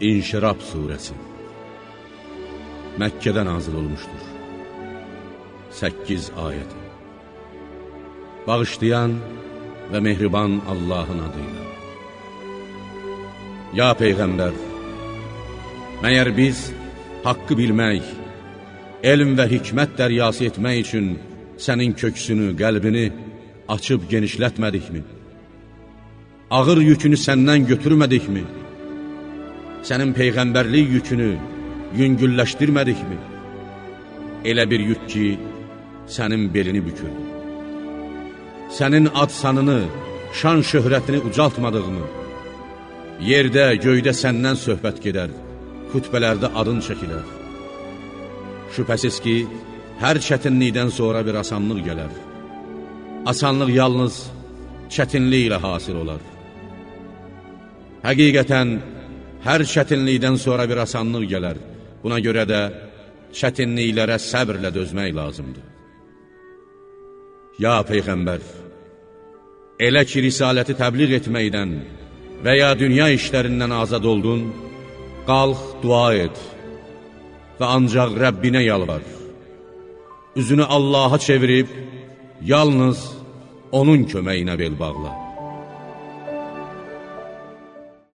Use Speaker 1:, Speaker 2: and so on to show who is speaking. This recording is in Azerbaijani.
Speaker 1: İnşirab Suresi Məkkədə nazil olmuşdur 8 ayəti Bağışlayan və mehriban Allahın adıyla Ya Peyğəmbər Məyər biz haqqı bilmək, elm və hikmət dəryası etmək üçün sənin köksünü, qəlbini açıb genişlətmədikmi? Ağır yükünü səndən götürmədikmi? Sənin peyğəmbərlik yükünü yüngülləşdirmədikmi? Elə bir yük ki, sənin belini bükür. Sənin ad sanını, şan şöhrətini ucaltmadığımı, yerdə, göydə səndən söhbət gedər, xütbələrdə adın çəkilər. Şübhəsiz ki, hər çətinlikdən sonra bir asanlıq gələr. Asanlıq yalnız çətinlik ilə hasil olar. Həqiqətən, Hər çətinlikdən sonra bir asanlıq gələr. Buna görə də çətinliklərə səbrlə dözmək lazımdır. Ya Peyğəmbər, elə ki, risaləti təbliğ etməkdən və ya dünya işlərindən azad oldun, qalx, dua et və ancaq Rəbbinə yalvar. Üzünü Allaha çevirib, yalnız Onun köməyinə bel bağla.